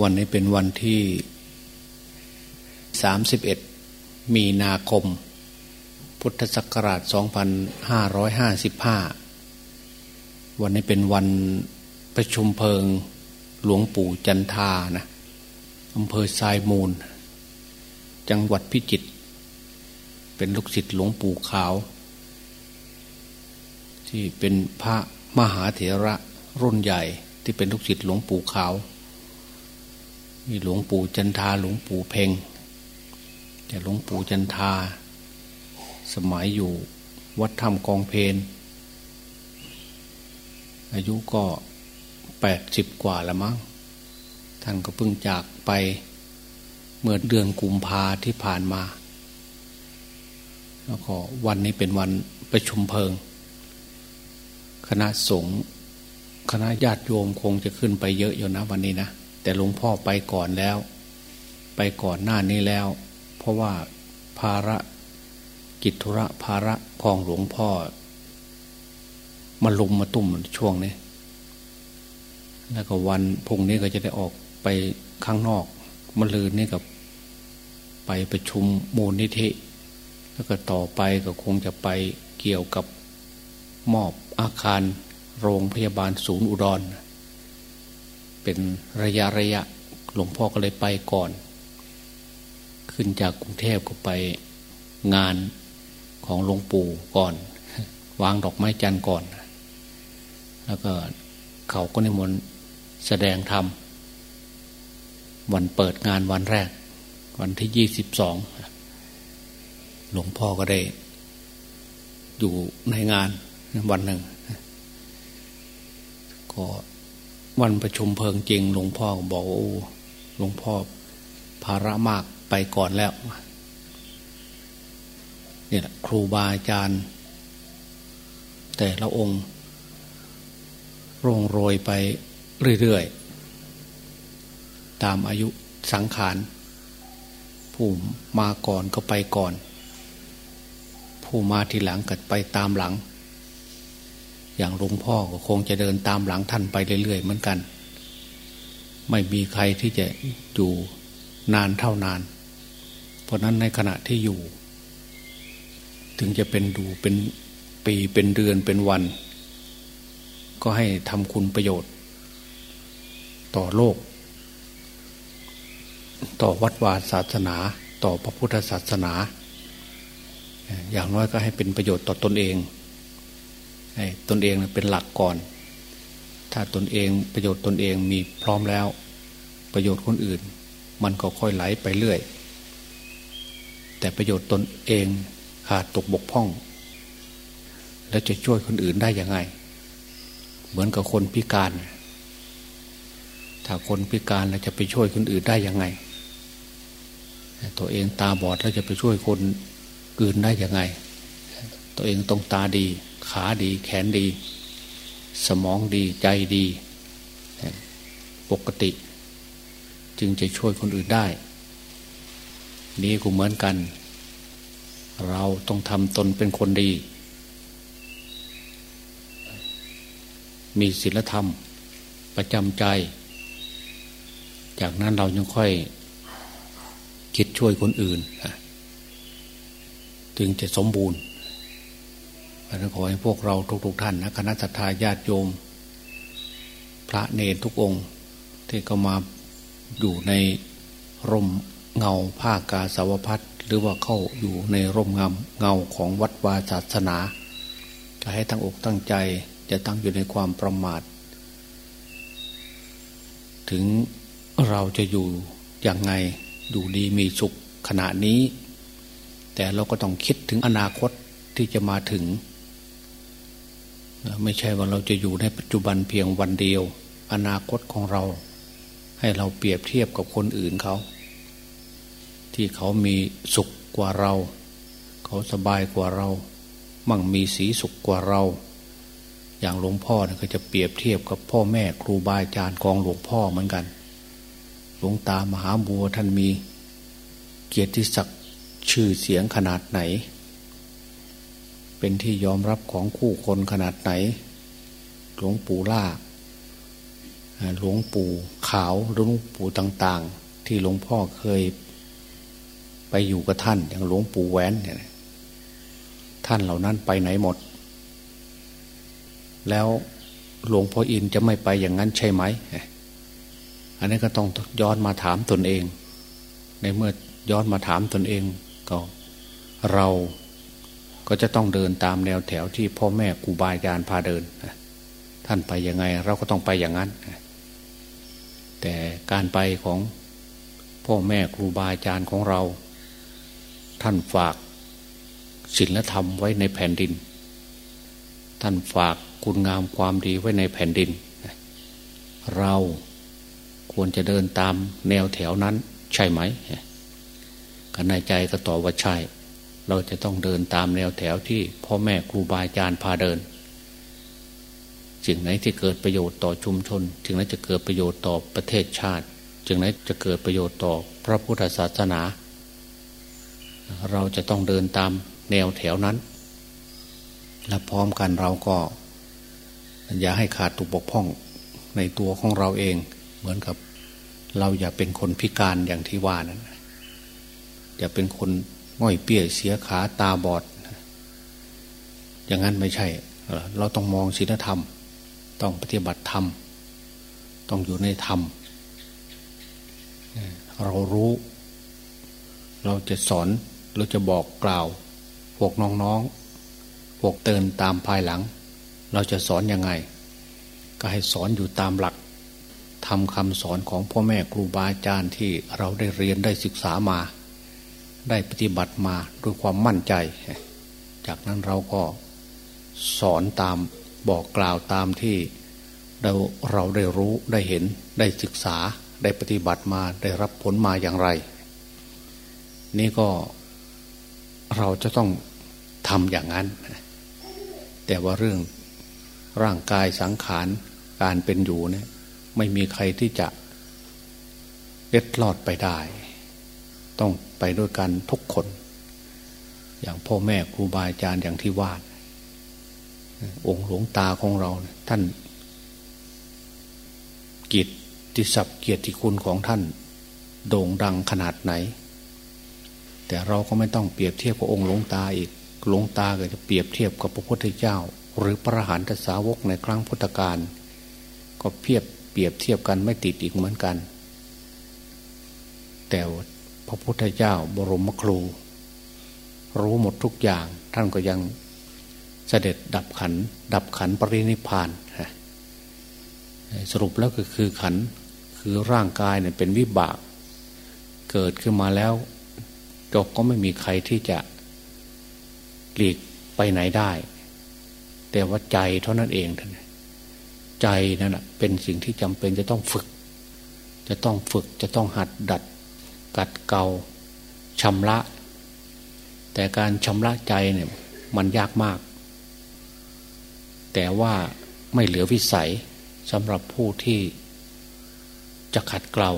วันนี้เป็นวันที่ 31 มีนาคม พุทธศักราช 2555 วันนี้เป็นวันประชุมเพลิงหลวงปู่จันทานะอำเภอทรายมูล จังหวัดพิจิตรเป็นลูกศิษย์หลวงปู่ขาว ที่เป็นพระมหาเถระรุ่นใหญ่ที่เป็นลูกศิษย์หลวงปู่ขาว มีหลวงปู่จันทาหลวงปู่เพ่งแต่หลวงปู่จันทา สมัยอยู่วัดธรรมกองเพนอายุก็แปดสิบกว่าล้วมั้งท่านก็เพิ่งจากไปเมื่อเดือนกุมภาที่ผ่านมาแล้วก็วันนี้เป็นวันประชุมเพลิง คณะสงฆ์คณะญาติโยมคงจะขึ้นไปเยอะอยู่นะวันนี้นะ แต่หลวงพ่อไปก่อนแล้ว ไปก่อนหน้านี้แล้ว เพราะว่าภาระกิจธุระภาระของหลวงพ่อมาลุมมาตุ่มช่วงนี้ แล้วก็วันพุ่งนี้ก็จะได้ออกไปข้างนอกมะลืนนี่กับไปประชุมมูลนิธิ แล้วก็ต่อไปก็คงจะไปเกี่ยวกับมอบอาคารโรงพยาบาลศูนย์อุดร เป็นระยะระยะหลวงพ่อก็เลยไปก่อน ขึ้นจากกรุงเทพก็ไปงานของหลวงปู่ก่อน วางดอกไม้จันทร์ก่อน แล้วก็เขาก็นิมนต์แสดงธรรมวันเปิดงานวันแรก วันที่ยี่สิบสองหลวงพ่อก็ได้ อยู่ในงานวันหนึ่งก็ วันประชุมเพลิงจริง หลวงพ่อบอกโอ้หลวงพ่อภาระมากไปก่อนแล้วเนี่ยครูบาอาจารย์ แต่ละองค์ ร่งโรยไปเรื่อยๆ ตามอายุสังขาร ผู้มาก่อนก็ไปก่อน ผู้มาทีหลังก็ไปตามหลัง อย่างหลวงพ่อก็คงจะเดินตามหลังท่านไปเรื่อยๆเหมือนกัน ไม่มีใครที่จะอยู่นานเท่านาน เพราะนั้นในขณะที่อยู่ ถึงจะเป็นดูเป็นปีเป็นเดือนเป็นวัน ก็ให้ทำคุณประโยชน์ ต่อโลก ต่อวัดวาศาสนา ต่อพระพุทธศาสนา อย่างน้อยก็ให้เป็นประโยชน์ต่อตนเอง ตนเองเป็นหลักก่อน ถ้าตนเองประโยชน์ตนเองมีพร้อมแล้ว ประโยชน์คนอื่น มันก็ค่อยไหลไปเรื่อย แต่ประโยชน์ตนเองขาดตกบกพร่อง แล้วจะช่วยคนอื่นได้ยังไง เหมือนกับคนพิการ ถ้าคนพิการแล้วจะไปช่วยคนอื่นได้ยังไง ตัวเองตาบอดแล้วจะไปช่วยคนอื่นได้ยังไง ตัวเองต้องตาดี ขาดี แขนดี สมองดีใจดี ปกติ จึงจะช่วยคนอื่นได้ นี่ก็เหมือนกัน เราต้องทำตนเป็นคนดี มีศีลธรรม ประจำใจ จากนั้นเรายังค่อยคิดช่วยคนอื่น จึงจะสมบูรณ์ อันขอให้พวกเราทุกๆทท่านนะคณะทาญาติโยม พระเนรทุกองค์ ที่ก็มาอยู่ในร่มเงาผ้ากาสาวพัดหรือว่าเข้าอยู่ในร่มเงาเงาของวัดวาศาสนาจะให้ตั้งอกตั้งใจจะตั้งอยู่ในความประมาท ถึงเราจะอยู่อย่างไงอยู่ดีมีสุขขณะนี้ แต่เราก็ต้องคิดถึงอนาคตที่จะมาถึง ไม่ใช่ว่าเราจะอยู่ในปัจจุบันเพียงวันเดียว อนาคตของเรา ให้เราเปรียบเทียบกับคนอื่นเขา ที่เขามีสุขกว่าเรา เขาสบายกว่าเรา มั่งมีสีสุขกว่าเรา อย่างหลวงพ่อเนี่ยก็จะเปรียบเทียบกับพ่อแม่ครูบาอาจารย์ของหลวงพ่อเหมือนกัน หลวงตามหาบัวท่านมี เกียรติศักดิ์ชื่อเสียงขนาดไหน เป็นที่ยอมรับของคู่คนขนาดไหน หลวงปู่ล่า หลวงปู่ขาวหลวงปู่ต่าง ๆ ที่หลวงพ่อเคย ไปอยู่กับท่าน อย่างหลวงปู่แหวนเนี่ยท่านเหล่านั้นไปไหนหมด แล้วหลวงพ่ออินจะไม่ไปอย่างนั้นใช่ไหม อันนี้ก็ต้องย้อนมาถามตนเอง ในเมื่อย้อนมาถามตนเองก็เรา ก็จะต้องเดินตามแนวแถวที่พ่อแม่ครูบาอาจารย์พาเดิน ท่านไปยังไงเราก็ต้องไปอย่างนั้น แต่การไปของพ่อแม่ครูบาอาจารย์ของเรา ท่านฝากศีลธรรมไว้ในแผ่นดิน ท่านฝากคุณงามความดีไว้ในแผ่นดิน เราควรจะเดินตามแนวแถวนั้นใช่ไหมกันในใจก็ตอบว่าใช่ เราจะต้องเดินตามแนวแถวที่พ่อแม่ครูบาอาจารย์พาเดินสิ่งไหนที่เกิดประโยชน์ต่อชุมชนสิ่งไหนจะเกิดประโยชน์ต่อประเทศชาติสิ่งไหนจะเกิดประโยชน์ต่อพระพุทธศาสนา เราจะต้องเดินตามแนวแถวนั้น และพร้อมกันเราก็ อย่าให้ขาดตุกบกพร่องในตัวของเราเอง เหมือนกับ เราอย่าเป็นคนพิการอย่างที่ว่านั้นอย่าเป็นคน ง่อยเปี้ยเสียขาตาบอด อย่างนั้นไม่ใช่ เราต้องมองศีลธรรม ต้องปฏิบัติธรรม ต้องอยู่ในธรรม เรารู้ เราจะสอนเราจะบอกกล่าว พวกน้องๆ พวกเตือนตามภายหลัง เราจะสอนยังไง ก็ให้สอนอยู่ตามหลักทำคำสอนของพ่อแม่ครูบาอาจารย์ที่เราได้เรียนได้ศึกษามา ได้ปฏิบัติมาด้วยความมั่นใจ จากนั้นเราก็สอนตามบอกกล่าวตามที่เราเราได้รู้ได้เห็นได้ศึกษาได้ปฏิบัติมาได้รับผลมาอย่างไร นี่ก็เราจะต้องทำอย่างนั้น แต่ว่าเรื่องร่างกายสังขารการเป็นอยู่เนี่ยไม่มีใครที่จะเล็ดลอดไปได้ ต้อง ไปด้วยกันทุกคน อย่างพ่อแม่ครูบาอาจารย์อย่างที่วาดองค์หลวงตาของเราท่านกิจติศัพท์เกียรติคุณของท่าน โด่งดังขนาดไหน แต่เราก็ไม่ต้องเปรียบเทียบกับองค์หลวงตาอีกหลวงตาก็จะเปรียบเทียบกับพระพุทธเจ้า หรือพระหันตสาวกในครั้งพุทธกาลก็เพียบเปรียบเทียบกันไม่ติดอีกเหมือนกัน แต่ พระพุทธเจ้าบรมครู รู้หมดทุกอย่าง ท่านก็ยังเสด็จดับขัน ดับขันปรินิพานสรุปแล้วก็คือขันคือร่างกายเนี่ยเป็นวิบาก เกิดขึ้นมาแล้วจกก็ไม่มีใครที่จะหลีกไปไหนได้ แต่ว่าใจเท่านั้นเองท่านใจนั่นแหะเป็นสิ่งที่จำเป็นจะต้องฝึก จะต้องฝึกจะต้องหัดดัด กัดเกาชำระ แต่การชำระใจเนี่ยมันยากมาก แต่ว่าไม่เหลือวิสัยสำหรับผู้ที่จะขัดเกลา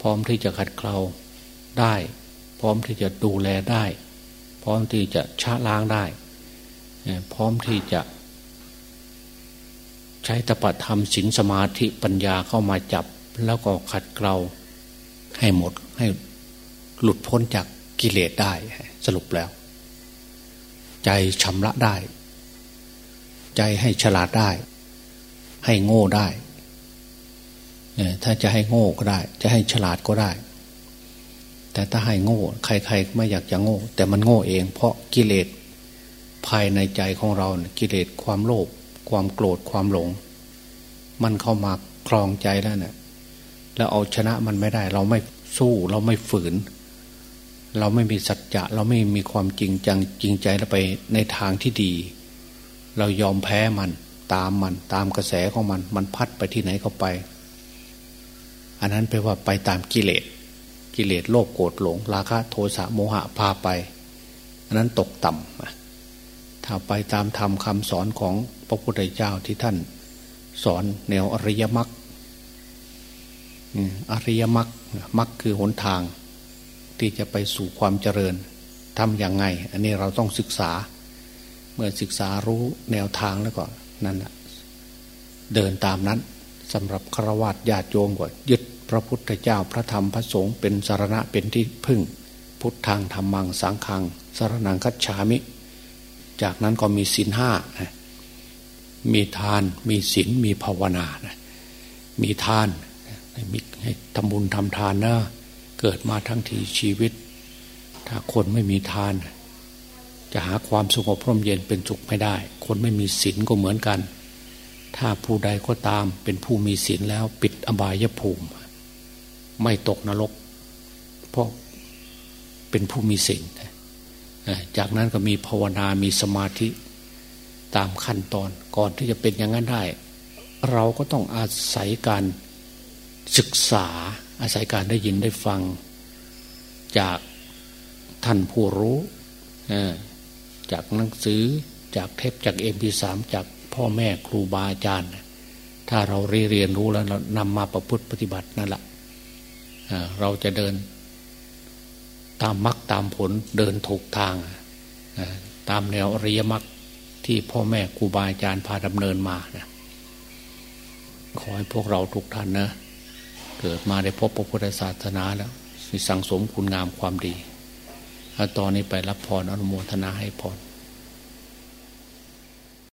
พร้อมที่จะขัดเกลาได้ พร้อมที่จะดูแลได้ พร้อมที่จะชะล้างได้ พร้อมที่จะ ใช้ตปะธรรมศีลสมาธิปัญญาเข้ามาจับแล้วก็ขัดเกลา ให้หมดให้หลุดพ้นจากกิเลสได้ สรุปแล้ว ใจชำระได้ ใจให้ฉลาดได้ ให้โง่ได้ถ้าจะให้โง่ก็ได้ จะให้ฉลาดก็ได้ แต่ถ้าให้โง่ ใครๆไม่อยากจะโง่ แต่มันโง่เอง เพราะกิเลสภายในใจของเรากิเลสความโลภความโกรธความหลง มันเข้ามาคลองใจแล้วเนะี่ย แล้วเอาชนะมันไม่ได้ เราไม่สู้เราไม่ฝืน เราไม่มีสัจจะ เราไม่มีความจริงจังจริงใจแล้วไปในทางที่ดี เรายอมแพ้มันตามมันตามกระแสของมัน มันพัดไปที่ไหนก็ไป อันนั้นแปลว่าไปตามกิเลสกิเลสโลภโกรธหลง ราคะโทสะโมหะพาไป อันนั้นตกต่ำถ้าไปตามธรรมคำสอนของพระพุทธเจ้าที่ท่าน สอนแนวอริยมรรค อริยมรรคมรรคคือหนทาง ที่จะไปสู่ความเจริญทำอย่างไง อันนี้เราต้องศึกษา เมื่อศึกษารู้แนวทางแล้วก็นั่นเดินตามนั้นสำหรับฆราวาสญาติโยมก็ยึดพระพุทธเจ้าพระธรรมพระสงฆ์เป็นสารณะเป็นที่พึ่ง พุทธังธรรมังสังฆังสารนังคัจฉามิ จากนั้นก็มีศีลห้ามีทานมีศีลมีภาวนานะมีทาน มีให้ทำบุญทำทานนะเกิดมาทั้งทีชีวิต ถ้าคนไม่มีทาน จะหาความสงบพร่มเย็นเป็นสุขไม่ได้ คนไม่มีศีลก็เหมือนกัน ถ้าผู้ใดก็ตามเป็นผู้มีศีลแล้วปิดอบายภูมิ ไม่ตกนรก เพราะเป็นผู้มีศีลจากนั้นก็มีภาวนา มีสมาธิตามขั้นตอนก่อนที่จะเป็นอย่างนั้นได้ เราก็ต้องอาศัยการ ศึกษาอาศัยการได้ยินได้ฟัง จากท่านผู้รู้จากหนังสือจากเทปจากเอ็มพีสามจากพ่อแม่ครูบาอาจารย์ ถ้าเราเรียนรู้แล้วเรานำมาประพฤติปฏิบัตินั่นแหละเราจะเดินตามมรรคตามผลเดินถูกทาง ตามแนวอริยมรรคที่พ่อแม่ครูบาอาจารย์พาดำเนินมานะขอให้พวกเราทุกท่านนะ เกิดมาได้พบพระพุทธศาสนาแล้วสั่งสมคุณงามความดีตอนนี้ไปรับพรอนุโมทนาให้พร